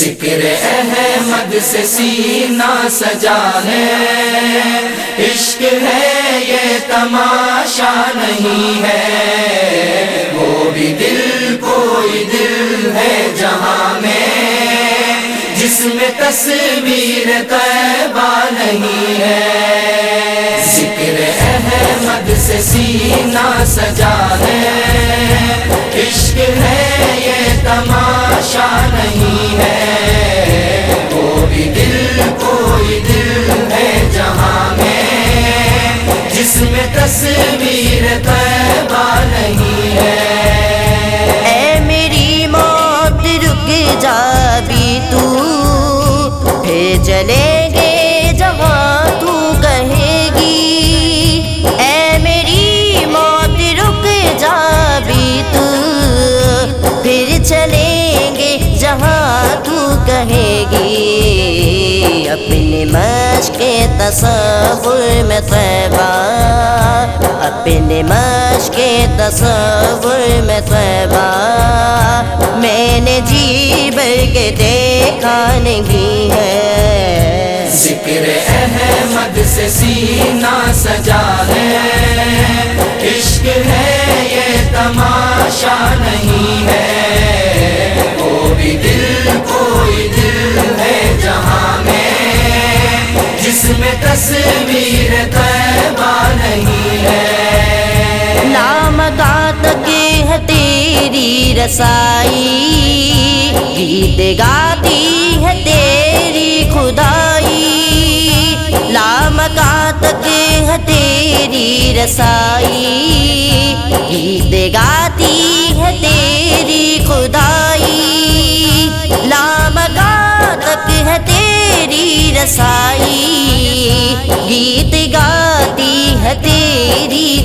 ذکر احمد سے سینہ سجا ہے عشق ہے یہ تماشا نہیں ہے۔ وہ بھی دل کوئی دل ہے جہاں میں۔ جس میں تصویر طیبہ نہیں ہے۔ ذکر احمد سے سینہ سجا ہے جس میں تصویر طیبہ نہیں ہے۔ مشق تصور میں طیبہ، اپنے مشق تصور میں طیبہ۔ میں نے جی بھر کے دیکھا نہیں ہے۔ ذکر احمد سے سینہ سجا ہے۔ عشق ہے یہ تماشا نہیں ہے۔ تصویر طیبہ نہیں ہے۔ نام گات کے ہے تیری رسائی۔ گیت گاتی ہے تیری خدائی لام گات کے ہے تیری رسائی۔ گیت گاتی ہے تیری خدائی لام گات ہے تیری رسائی۔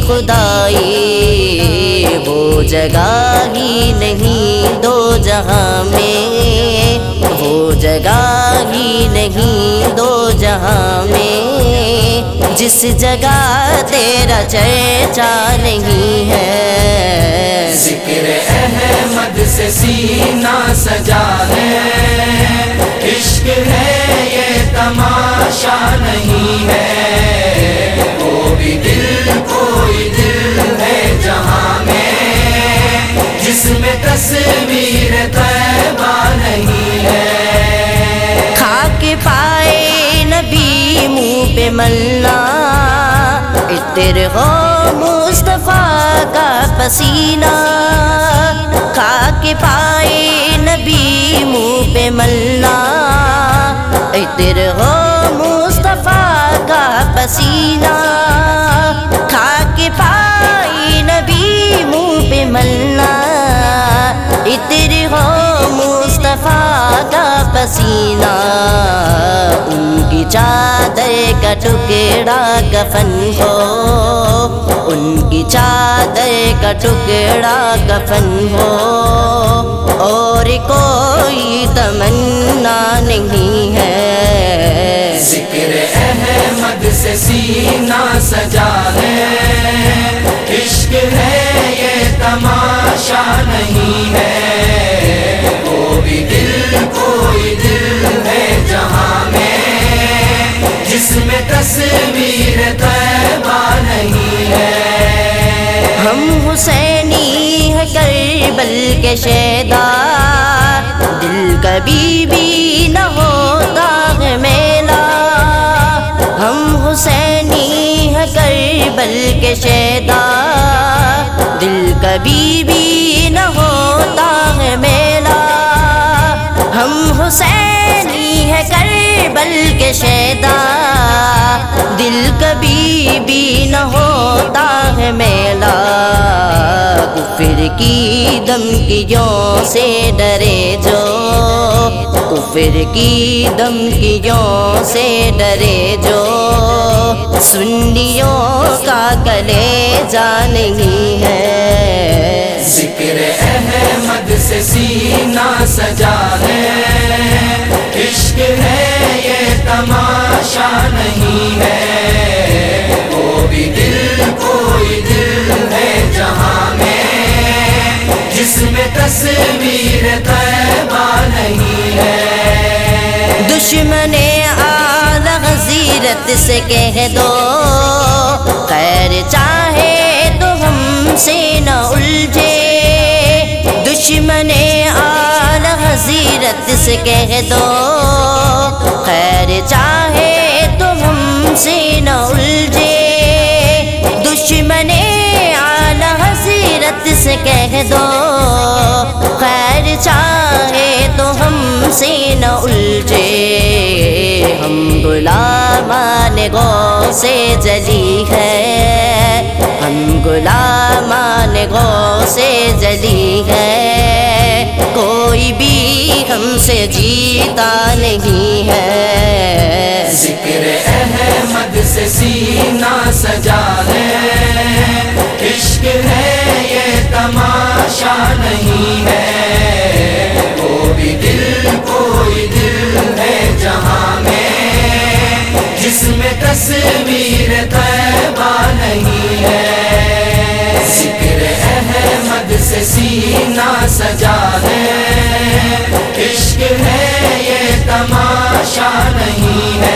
خدائی وہ جگہ ہی نہیں دو جہاں میں۔ وہ جگہ ہی نہیں دو جہاں میں۔ جس جگہ تیرا چرچا نہیں ہے۔ ذکر احمد سے سینہ سجا میں میں تصویر طیبہ نہیں ہے۔ کھا کے پائے نبی منہ پہ ملنا اتر ہو مصطفیٰ کا پسینہ۔ کھا کے پائے نبی منہ پہ ملنا اتر ہو مصطفیٰ کا پسینہ۔ کا ٹکڑا کفن ہو۔ ان کی چادر کا ٹکڑا کفن ہو۔ اور کوئی تمنا نہیں ہے۔ ذکر احمد سے سینہ کربل کے شیدا دل کبھی بھی نہ ہوتا ہے میلا۔ ہم حسینی ہے کربل کے شیدا دل کبھی بھی نہ ہوتا ہے میلا۔ ہم حسینی ہے کربل کے شیدا دل کبھی بھی نہ ہوتا ہے میلا۔ کی دمکیوں سے ڈرے جو۔ کفر کی دمکیوں سے ڈرے جو۔ سنیوں کا کلے جا نہیں ہے۔ ذکر احمد سے سینہ سجا ہے۔ عشق ہے یہ تماشا نہیں ہے۔ تصویر طیبہ نہیں ہے۔ دشمن آل غزیرت سے کہہ دو، خیر چاہے تو ہم سے نہ الجھے۔ دشمن آل حضیرت سے کہہ دو، خیر چاہے تو ہم سے نہ الجھے۔ دشمن آل حضیرت سے کہہ دو گو سے جلی ہے۔ ہم غلامان گو سے جلی ہے۔ کوئی بھی ہم سے جیتا نہیں ہے۔ ذکر احمد سے سینہ سجا ہے۔ عشق ہے یہ تماشا نہیں ہے۔ ہے یہ تماشا نہیں ہے۔